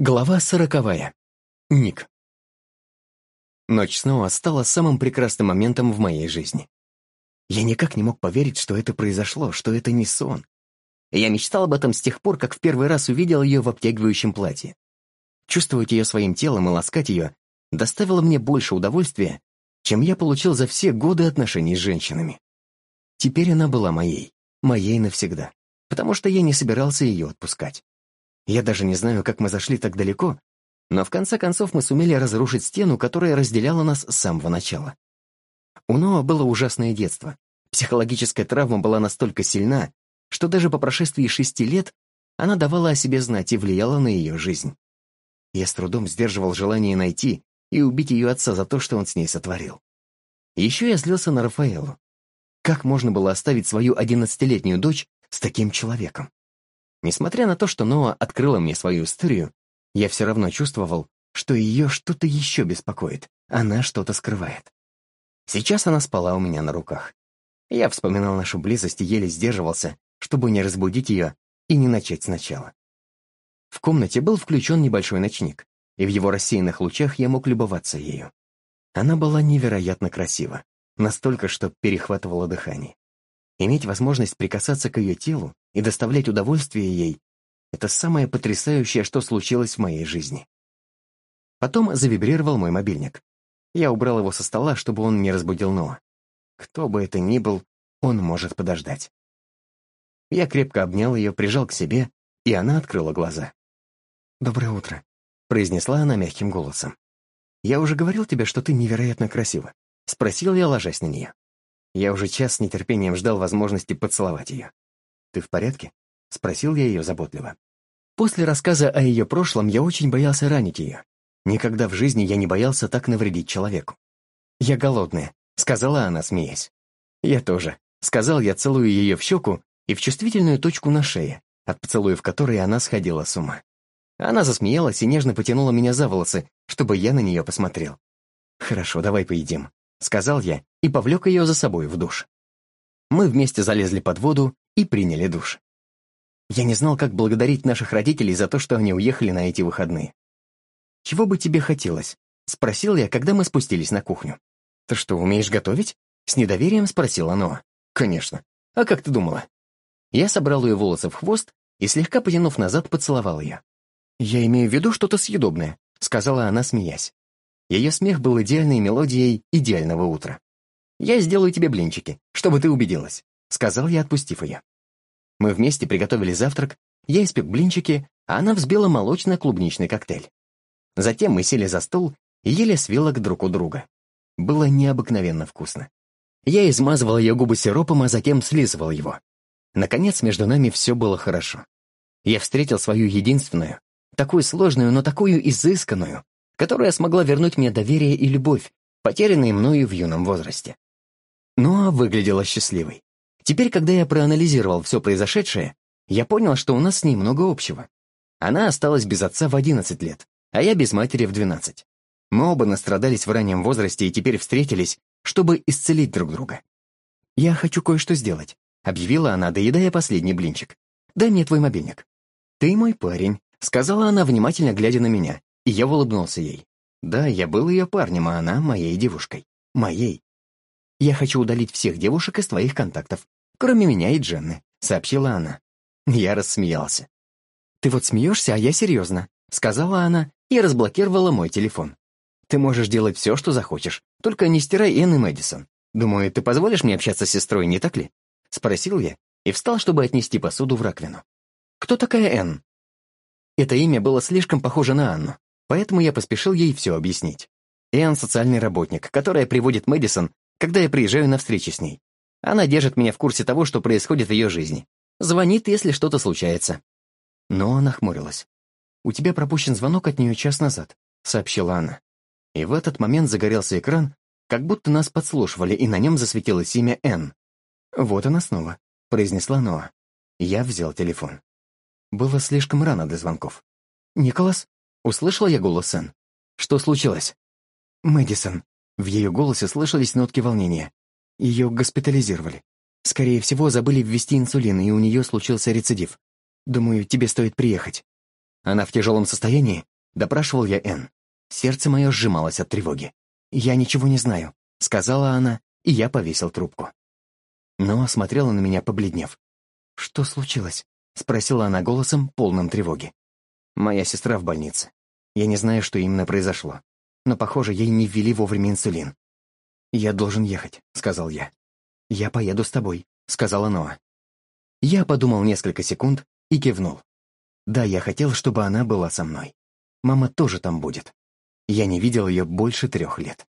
Глава сороковая. Ник. Ночь снова стала самым прекрасным моментом в моей жизни. Я никак не мог поверить, что это произошло, что это не сон. Я мечтал об этом с тех пор, как в первый раз увидел ее в обтягивающем платье. Чувствовать ее своим телом и ласкать ее доставило мне больше удовольствия, чем я получил за все годы отношений с женщинами. Теперь она была моей, моей навсегда, потому что я не собирался ее отпускать. Я даже не знаю, как мы зашли так далеко, но в конце концов мы сумели разрушить стену, которая разделяла нас с самого начала. У Ноа было ужасное детство. Психологическая травма была настолько сильна, что даже по прошествии шести лет она давала о себе знать и влияла на ее жизнь. Я с трудом сдерживал желание найти и убить ее отца за то, что он с ней сотворил. Еще я злился на Рафаэлу. Как можно было оставить свою одиннадцатилетнюю дочь с таким человеком? Несмотря на то, что Ноа открыла мне свою историю, я все равно чувствовал, что ее что-то еще беспокоит, она что-то скрывает. Сейчас она спала у меня на руках. Я вспоминал нашу близость и еле сдерживался, чтобы не разбудить ее и не начать сначала. В комнате был включен небольшой ночник, и в его рассеянных лучах я мог любоваться ею. Она была невероятно красива, настолько, что перехватывала дыхание. Иметь возможность прикасаться к ее телу и доставлять удовольствие ей — это самое потрясающее, что случилось в моей жизни. Потом завибрировал мой мобильник. Я убрал его со стола, чтобы он не разбудил Ноа. Кто бы это ни был, он может подождать. Я крепко обнял ее, прижал к себе, и она открыла глаза. «Доброе утро», — произнесла она мягким голосом. «Я уже говорил тебе, что ты невероятно красива», — спросил я, ложась на нее. Я уже час с нетерпением ждал возможности поцеловать ее. «Ты в порядке?» — спросил я ее заботливо. После рассказа о ее прошлом я очень боялся ранить ее. Никогда в жизни я не боялся так навредить человеку. «Я голодная», — сказала она, смеясь. «Я тоже», — сказал я, целую ее в щеку и в чувствительную точку на шее, от поцелуев которой она сходила с ума. Она засмеялась и нежно потянула меня за волосы, чтобы я на нее посмотрел. «Хорошо, давай поедим», — сказал я и повлек ее за собой в душ. Мы вместе залезли под воду и приняли душ. Я не знал, как благодарить наших родителей за то, что они уехали на эти выходные. «Чего бы тебе хотелось?» — спросил я, когда мы спустились на кухню. «Ты что, умеешь готовить?» — с недоверием спросила Ноа. «Конечно. А как ты думала?» Я собрал ее волосы в хвост и, слегка потянув назад, поцеловал ее. «Я имею в виду что-то съедобное», — сказала она, смеясь. Ее смех был идеальной мелодией идеального утра. «Я сделаю тебе блинчики, чтобы ты убедилась», — сказал я, отпустив ее. Мы вместе приготовили завтрак, я испек блинчики, а она взбила молочно-клубничный коктейль. Затем мы сели за стол и ели с вилок друг у друга. Было необыкновенно вкусно. Я измазывал ее губы сиропом, а затем слизывал его. Наконец, между нами все было хорошо. Я встретил свою единственную, такую сложную, но такую изысканную, которая смогла вернуть мне доверие и любовь, потерянные мною в юном возрасте. Ноа выглядела счастливой. Теперь, когда я проанализировал все произошедшее, я понял, что у нас с ней много общего. Она осталась без отца в 11 лет, а я без матери в 12. Мы оба настрадались в раннем возрасте и теперь встретились, чтобы исцелить друг друга. «Я хочу кое-что сделать», — объявила она, доедая последний блинчик. «Дай мне твой мобильник». «Ты мой парень», — сказала она, внимательно глядя на меня, и я улыбнулся ей. Да, я был ее парнем, а она моей девушкой. Моей. «Я хочу удалить всех девушек из твоих контактов, кроме меня и Дженны», — сообщила она. Я рассмеялся. «Ты вот смеешься, а я серьезно», — сказала она и разблокировала мой телефон. «Ты можешь делать все, что захочешь, только не стирай Энн и Мэдисон. Думаю, ты позволишь мне общаться с сестрой, не так ли?» — спросил я и встал, чтобы отнести посуду в раковину. «Кто такая Энн?» Это имя было слишком похоже на Анну. Поэтому я поспешил ей все объяснить. Иоанн — социальный работник, которая приводит Мэдисон, когда я приезжаю на встречи с ней. Она держит меня в курсе того, что происходит в ее жизни. Звонит, если что-то случается. Но она хмурилась. «У тебя пропущен звонок от нее час назад», — сообщила она. И в этот момент загорелся экран, как будто нас подслушивали, и на нем засветилось имя Н. «Вот она снова», — произнесла Ноа. Я взял телефон. Было слишком рано для звонков. «Николас?» Услышал я голос Энн. «Что случилось?» «Мэдисон». В ее голосе слышались нотки волнения. Ее госпитализировали. Скорее всего, забыли ввести инсулин, и у нее случился рецидив. Думаю, тебе стоит приехать. Она в тяжелом состоянии?» — допрашивал я Энн. Сердце мое сжималось от тревоги. «Я ничего не знаю», — сказала она, и я повесил трубку. Но смотрела на меня, побледнев. «Что случилось?» — спросила она голосом, полным тревоги. «Моя сестра в больнице. Я не знаю, что именно произошло. Но, похоже, ей не ввели вовремя инсулин. «Я должен ехать», — сказал я. «Я поеду с тобой», — сказала Ноа. Я подумал несколько секунд и кивнул. Да, я хотел, чтобы она была со мной. Мама тоже там будет. Я не видел ее больше трех лет.